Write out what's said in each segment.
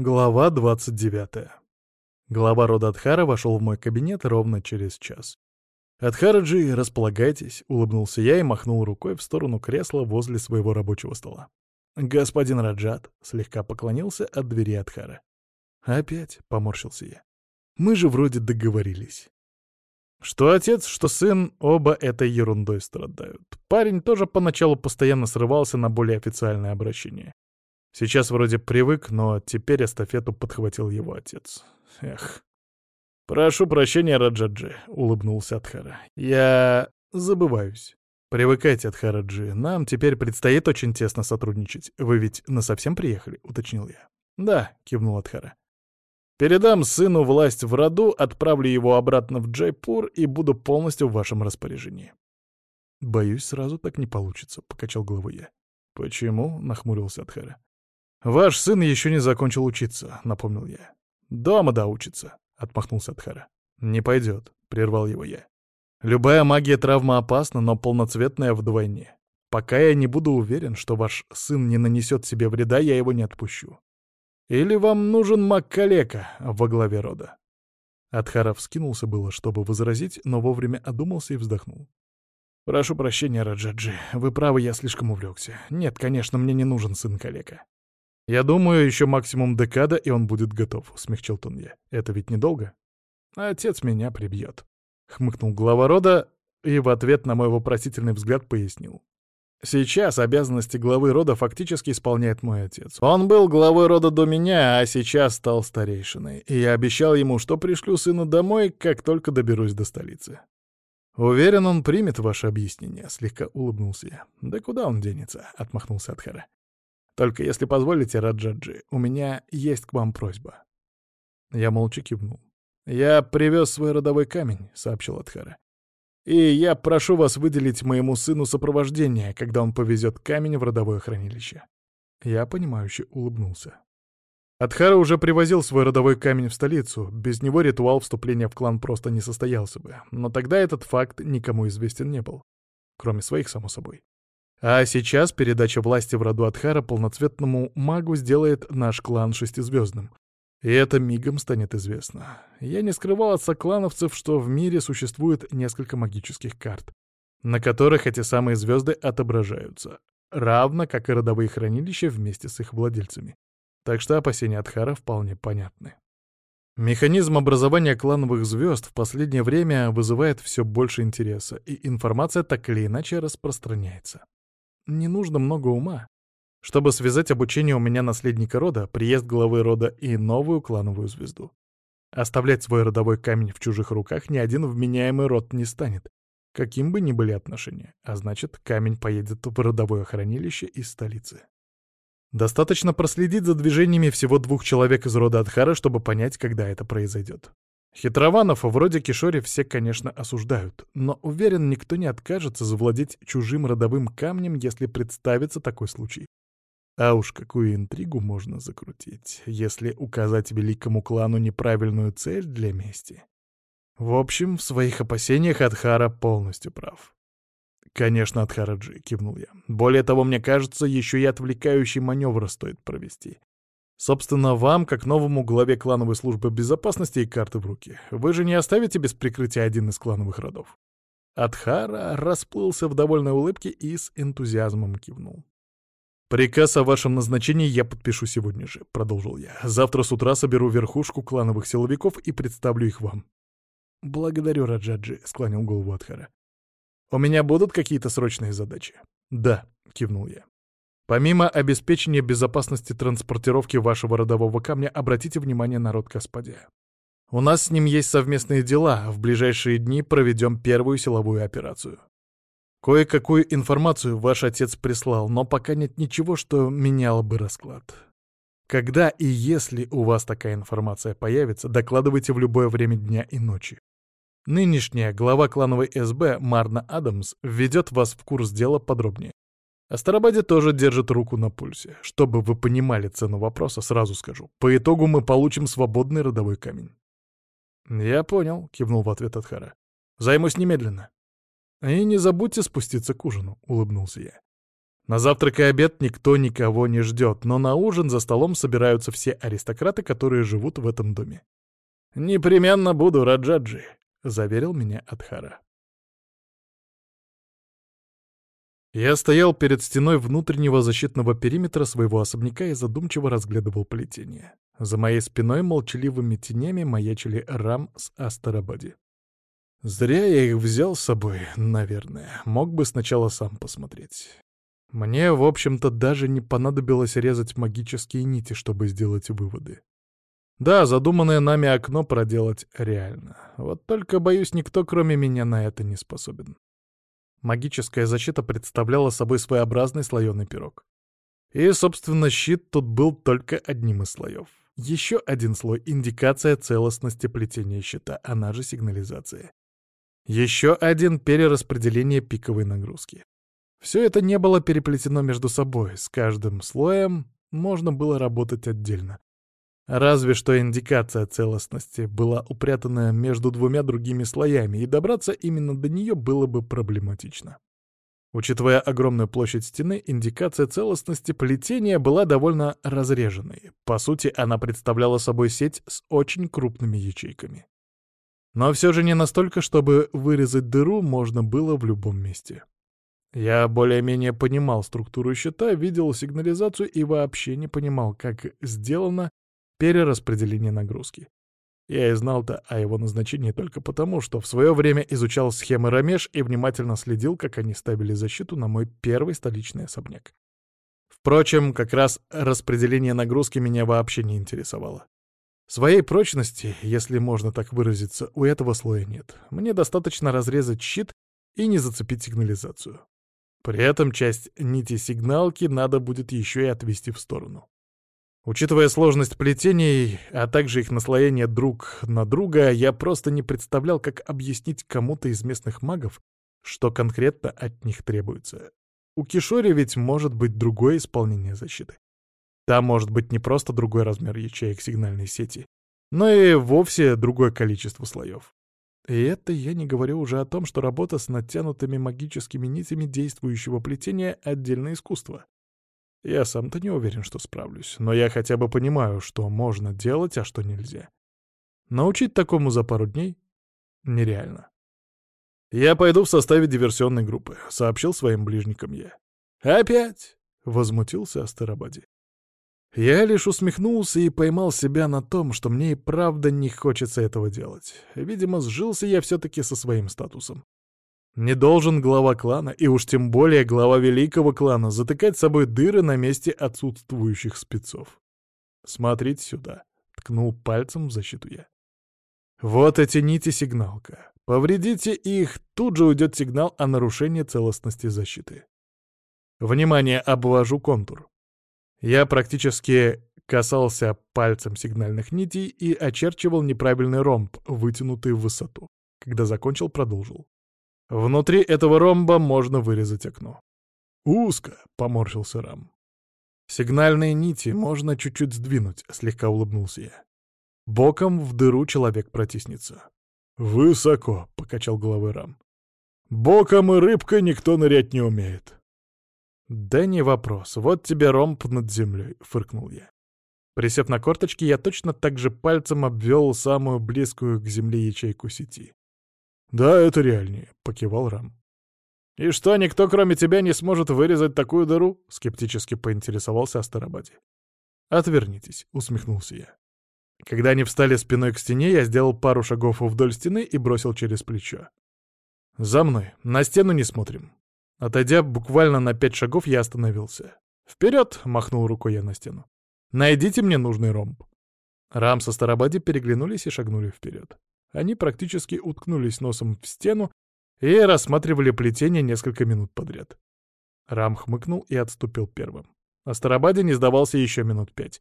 Глава 29. Глава рода Адхара вошел в мой кабинет ровно через час. «Адхараджи, располагайтесь», — улыбнулся я и махнул рукой в сторону кресла возле своего рабочего стола. «Господин Раджат», — слегка поклонился от двери Адхара. «Опять», — поморщился я. «Мы же вроде договорились». Что отец, что сын, оба этой ерундой страдают. Парень тоже поначалу постоянно срывался на более официальное обращение. Сейчас вроде привык, но теперь эстафету подхватил его отец. Эх. «Прошу прощения, Раджаджи», — улыбнулся Адхара. «Я... забываюсь. Привыкайте, Адхараджи. Нам теперь предстоит очень тесно сотрудничать. Вы ведь насовсем приехали?» — уточнил я. «Да», — кивнул Адхара. «Передам сыну власть в роду, отправлю его обратно в Джайпур и буду полностью в вашем распоряжении». «Боюсь, сразу так не получится», — покачал головой я. «Почему?» — нахмурился Адхара. «Ваш сын еще не закончил учиться», — напомнил я. «Дома да учится», — отмахнулся Адхара. «Не пойдет», — прервал его я. «Любая магия травма опасна, но полноцветная вдвойне. Пока я не буду уверен, что ваш сын не нанесет себе вреда, я его не отпущу. Или вам нужен маг-калека во главе рода?» Адхара вскинулся было, чтобы возразить, но вовремя одумался и вздохнул. «Прошу прощения, Раджаджи, вы правы, я слишком увлекся. Нет, конечно, мне не нужен сын калека. «Я думаю, еще максимум декада, и он будет готов», — смягчил я. «Это ведь недолго?» «Отец меня прибьет», — хмыкнул глава рода и в ответ на мой вопросительный взгляд пояснил. «Сейчас обязанности главы рода фактически исполняет мой отец. Он был главой рода до меня, а сейчас стал старейшиной, и я обещал ему, что пришлю сына домой, как только доберусь до столицы». «Уверен, он примет ваше объяснение», — слегка улыбнулся я. «Да куда он денется?» — отмахнулся Адхара. Только если позволите, Раджаджи, у меня есть к вам просьба». Я молча кивнул. «Я привез свой родовой камень», — сообщил Адхара. «И я прошу вас выделить моему сыну сопровождение, когда он повезет камень в родовое хранилище». Я, понимающе улыбнулся. Адхара уже привозил свой родовой камень в столицу, без него ритуал вступления в клан просто не состоялся бы, но тогда этот факт никому известен не был. Кроме своих, само собой. А сейчас передача власти в роду Адхара полноцветному магу сделает наш клан шестизвездным. И это мигом станет известно. Я не скрывал от соклановцев, что в мире существует несколько магических карт, на которых эти самые звезды отображаются, равно как и родовые хранилища вместе с их владельцами. Так что опасения Адхара вполне понятны. Механизм образования клановых звезд в последнее время вызывает все больше интереса, и информация так или иначе распространяется не нужно много ума, чтобы связать обучение у меня наследника рода, приезд главы рода и новую клановую звезду. Оставлять свой родовой камень в чужих руках ни один вменяемый род не станет, каким бы ни были отношения, а значит, камень поедет в родовое хранилище из столицы. Достаточно проследить за движениями всего двух человек из рода Адхара, чтобы понять, когда это произойдет. Хитрованов вроде Кишори все, конечно, осуждают, но уверен, никто не откажется завладеть чужим родовым камнем, если представится такой случай. А уж какую интригу можно закрутить, если указать великому клану неправильную цель для мести. В общем, в своих опасениях Адхара полностью прав. «Конечно, Адхараджи», — кивнул я. «Более того, мне кажется, еще и отвлекающий маневр стоит провести. Собственно, вам, как новому главе клановой службы безопасности и карты в руки, вы же не оставите без прикрытия один из клановых родов. Адхара расплылся в довольной улыбке и с энтузиазмом кивнул. «Приказ о вашем назначении я подпишу сегодня же», — продолжил я. «Завтра с утра соберу верхушку клановых силовиков и представлю их вам». «Благодарю, Раджаджи», — склонил голову Адхара. «У меня будут какие-то срочные задачи?» «Да», — кивнул я. Помимо обеспечения безопасности транспортировки вашего родового камня, обратите внимание на род Каспадия. У нас с ним есть совместные дела, в ближайшие дни проведем первую силовую операцию. Кое-какую информацию ваш отец прислал, но пока нет ничего, что меняло бы расклад. Когда и если у вас такая информация появится, докладывайте в любое время дня и ночи. Нынешняя глава клановой СБ Марна Адамс введет вас в курс дела подробнее. Астарабаде тоже держит руку на пульсе. Чтобы вы понимали цену вопроса, сразу скажу. По итогу мы получим свободный родовой камень. «Я понял», — кивнул в ответ Адхара. «Займусь немедленно». «И не забудьте спуститься к ужину», — улыбнулся я. На завтрак и обед никто никого не ждет, но на ужин за столом собираются все аристократы, которые живут в этом доме. «Непременно буду, Раджаджи», — заверил меня Адхара. Я стоял перед стеной внутреннего защитного периметра своего особняка и задумчиво разглядывал плетение. За моей спиной молчаливыми тенями маячили Рам с Астарабади. Зря я их взял с собой, наверное. Мог бы сначала сам посмотреть. Мне, в общем-то, даже не понадобилось резать магические нити, чтобы сделать выводы. Да, задуманное нами окно проделать реально. Вот только, боюсь, никто, кроме меня, на это не способен. Магическая защита представляла собой своеобразный слоеный пирог. И, собственно, щит тут был только одним из слоев. Еще один слой — индикация целостности плетения щита, она же сигнализация. Еще один — перераспределение пиковой нагрузки. Все это не было переплетено между собой, с каждым слоем можно было работать отдельно. Разве что индикация целостности была упрятана между двумя другими слоями, и добраться именно до нее было бы проблематично. Учитывая огромную площадь стены, индикация целостности плетения была довольно разреженной. По сути, она представляла собой сеть с очень крупными ячейками. Но все же не настолько, чтобы вырезать дыру можно было в любом месте. Я более-менее понимал структуру щита, видел сигнализацию и вообще не понимал, как сделано перераспределение нагрузки. Я и знал-то о его назначении только потому, что в свое время изучал схемы Рамеш и внимательно следил, как они ставили защиту на мой первый столичный особняк. Впрочем, как раз распределение нагрузки меня вообще не интересовало. Своей прочности, если можно так выразиться, у этого слоя нет. Мне достаточно разрезать щит и не зацепить сигнализацию. При этом часть нити сигналки надо будет еще и отвести в сторону. Учитывая сложность плетений, а также их наслоение друг на друга, я просто не представлял, как объяснить кому-то из местных магов, что конкретно от них требуется. У Кишори ведь может быть другое исполнение защиты. Там может быть не просто другой размер ячеек сигнальной сети, но и вовсе другое количество слоев. И это я не говорю уже о том, что работа с натянутыми магическими нитями действующего плетения — отдельное искусство. Я сам-то не уверен, что справлюсь, но я хотя бы понимаю, что можно делать, а что нельзя. Научить такому за пару дней нереально. «Я пойду в составе диверсионной группы», — сообщил своим ближникам я. «Опять?» — возмутился Астарабади. Я лишь усмехнулся и поймал себя на том, что мне и правда не хочется этого делать. Видимо, сжился я все-таки со своим статусом. Не должен глава клана, и уж тем более глава великого клана, затыкать собой дыры на месте отсутствующих спецов. «Смотрите сюда», — ткнул пальцем в защиту я. «Вот эти нити сигналка. Повредите их, тут же уйдет сигнал о нарушении целостности защиты. Внимание, обвожу контур. Я практически касался пальцем сигнальных нитей и очерчивал неправильный ромб, вытянутый в высоту. Когда закончил, продолжил. Внутри этого ромба можно вырезать окно. «Узко», — поморщился Рам. «Сигнальные нити можно чуть-чуть сдвинуть», — слегка улыбнулся я. «Боком в дыру человек протиснется». «Высоко», — покачал головой Рам. «Боком и рыбкой никто нырять не умеет». «Да не вопрос. Вот тебе ромб над землей», — фыркнул я. Присев на корточки, я точно так же пальцем обвел самую близкую к земле ячейку сети. «Да, это реальнее», — покивал Рам. «И что, никто кроме тебя не сможет вырезать такую дыру?» — скептически поинтересовался Астарабаде. «Отвернитесь», — усмехнулся я. Когда они встали спиной к стене, я сделал пару шагов вдоль стены и бросил через плечо. «За мной. На стену не смотрим. Отойдя буквально на пять шагов, я остановился. «Вперед!» — махнул рукой я на стену. «Найдите мне нужный ромб». Рам со Старобади переглянулись и шагнули вперед. Они практически уткнулись носом в стену и рассматривали плетение несколько минут подряд. Рам хмыкнул и отступил первым. А Старобади не сдавался еще минут пять.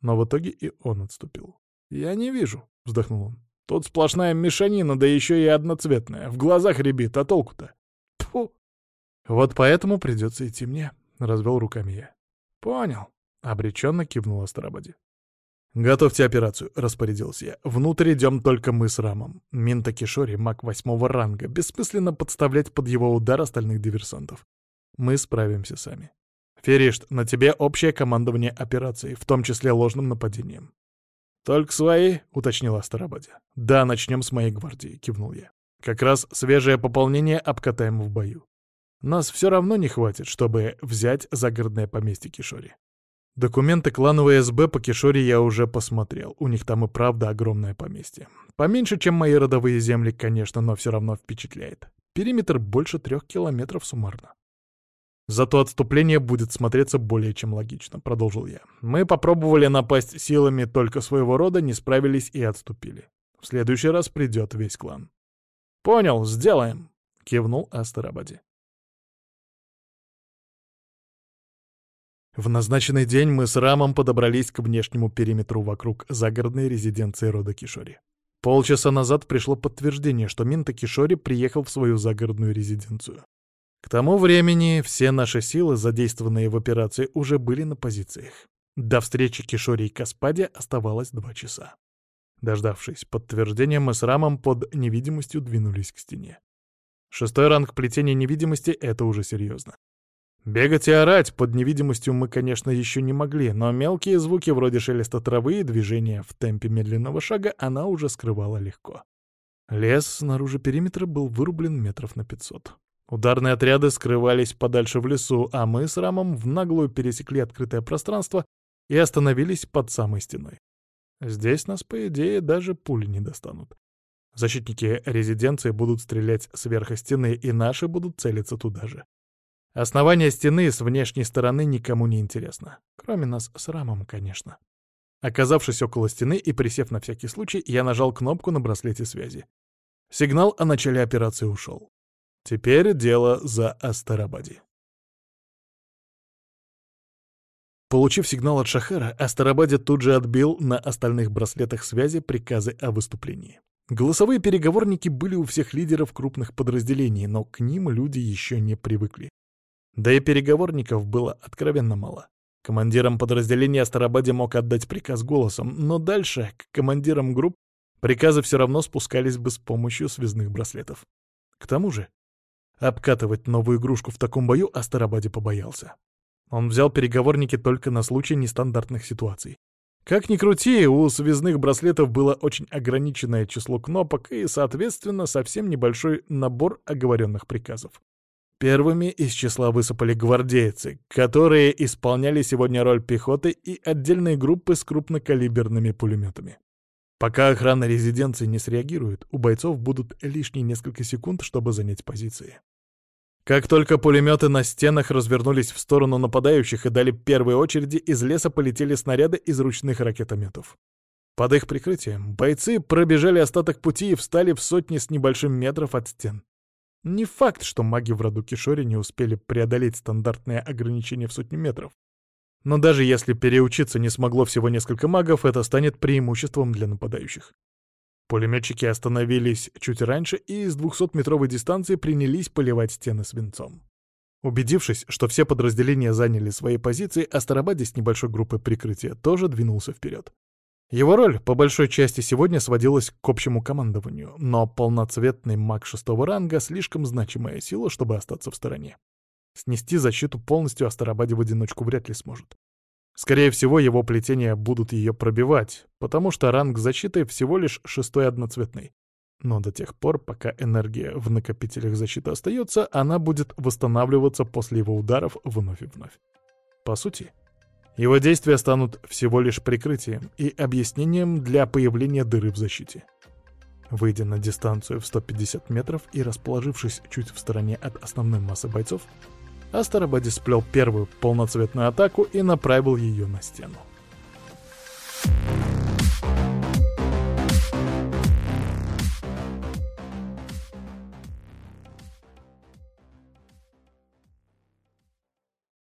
Но в итоге и он отступил. «Я не вижу», — вздохнул он. «Тут сплошная мешанина, да еще и одноцветная. В глазах рябит, а толку-то?» Тьфу! «Вот поэтому придется идти мне», — развел руками я. «Понял», — обреченно кивнул Астарабаде. «Готовьте операцию», — распорядился я. «Внутрь идем только мы с Рамом. Минта Кишори — маг восьмого ранга. Бессмысленно подставлять под его удар остальных диверсантов. Мы справимся сами. Феришт, на тебе общее командование операцией, в том числе ложным нападением. «Только свои?» — уточнила Астарабаде. «Да, начнем с моей гвардии», — кивнул я. «Как раз свежее пополнение обкатаем в бою. Нас все равно не хватит, чтобы взять загородное поместье Кишори. Документы клановой СБ по Кишори я уже посмотрел. У них там и правда огромное поместье. Поменьше, чем мои родовые земли, конечно, но все равно впечатляет. Периметр больше трех километров суммарно. Зато отступление будет смотреться более чем логично, продолжил я. Мы попробовали напасть силами только своего рода, не справились и отступили. В следующий раз придет весь клан. Понял, сделаем, кивнул Астарабади. В назначенный день мы с Рамом подобрались к внешнему периметру вокруг загородной резиденции рода Кишори. Полчаса назад пришло подтверждение, что Минта Кишори приехал в свою загородную резиденцию. К тому времени все наши силы, задействованные в операции, уже были на позициях. До встречи Кишори и Каспаде оставалось два часа. Дождавшись подтверждения, мы с Рамом под невидимостью двинулись к стене. Шестой ранг плетения невидимости — это уже серьезно. Бегать и орать под невидимостью мы, конечно, еще не могли, но мелкие звуки вроде шелеста травы и движения в темпе медленного шага она уже скрывала легко. Лес снаружи периметра был вырублен метров на пятьсот. Ударные отряды скрывались подальше в лесу, а мы с Рамом в наглую пересекли открытое пространство и остановились под самой стеной. Здесь нас, по идее, даже пули не достанут. Защитники резиденции будут стрелять сверху стены, и наши будут целиться туда же. Основание стены с внешней стороны никому не интересно. Кроме нас с Рамом, конечно. Оказавшись около стены и присев на всякий случай, я нажал кнопку на браслете связи. Сигнал о начале операции ушел. Теперь дело за Астарабади. Получив сигнал от Шахара, Астарабаде тут же отбил на остальных браслетах связи приказы о выступлении. Голосовые переговорники были у всех лидеров крупных подразделений, но к ним люди еще не привыкли. Да и переговорников было откровенно мало. Командирам подразделения Астарабаде мог отдать приказ голосом, но дальше, к командирам групп, приказы все равно спускались бы с помощью связных браслетов. К тому же, обкатывать новую игрушку в таком бою Астарабаде побоялся. Он взял переговорники только на случай нестандартных ситуаций. Как ни крути, у связных браслетов было очень ограниченное число кнопок и, соответственно, совсем небольшой набор оговоренных приказов. Первыми из числа высыпали гвардейцы, которые исполняли сегодня роль пехоты и отдельные группы с крупнокалиберными пулеметами. Пока охрана резиденции не среагирует, у бойцов будут лишние несколько секунд, чтобы занять позиции. Как только пулеметы на стенах развернулись в сторону нападающих и дали первые очереди, из леса полетели снаряды из ручных ракетометов. Под их прикрытием бойцы пробежали остаток пути и встали в сотни с небольшим метров от стен. Не факт, что маги в роду Кишори не успели преодолеть стандартное ограничение в сотни метров. Но даже если переучиться не смогло всего несколько магов, это станет преимуществом для нападающих. Пулеметчики остановились чуть раньше и с 200-метровой дистанции принялись поливать стены свинцом. Убедившись, что все подразделения заняли свои позиции, Астарабаде с небольшой группой прикрытия тоже двинулся вперед. Его роль, по большой части, сегодня сводилась к общему командованию, но полноцветный маг шестого ранга — слишком значимая сила, чтобы остаться в стороне. Снести защиту полностью Астарабаде в одиночку вряд ли сможет. Скорее всего, его плетения будут ее пробивать, потому что ранг защиты всего лишь шестой одноцветный. Но до тех пор, пока энергия в накопителях защиты остается, она будет восстанавливаться после его ударов вновь и вновь. По сути, его действия станут всего лишь прикрытием и объяснением для появления дыры в защите. Выйдя на дистанцию в 150 метров и расположившись чуть в стороне от основной массы бойцов, Астарабаде сплел первую полноцветную атаку и направил ее на стену. Thank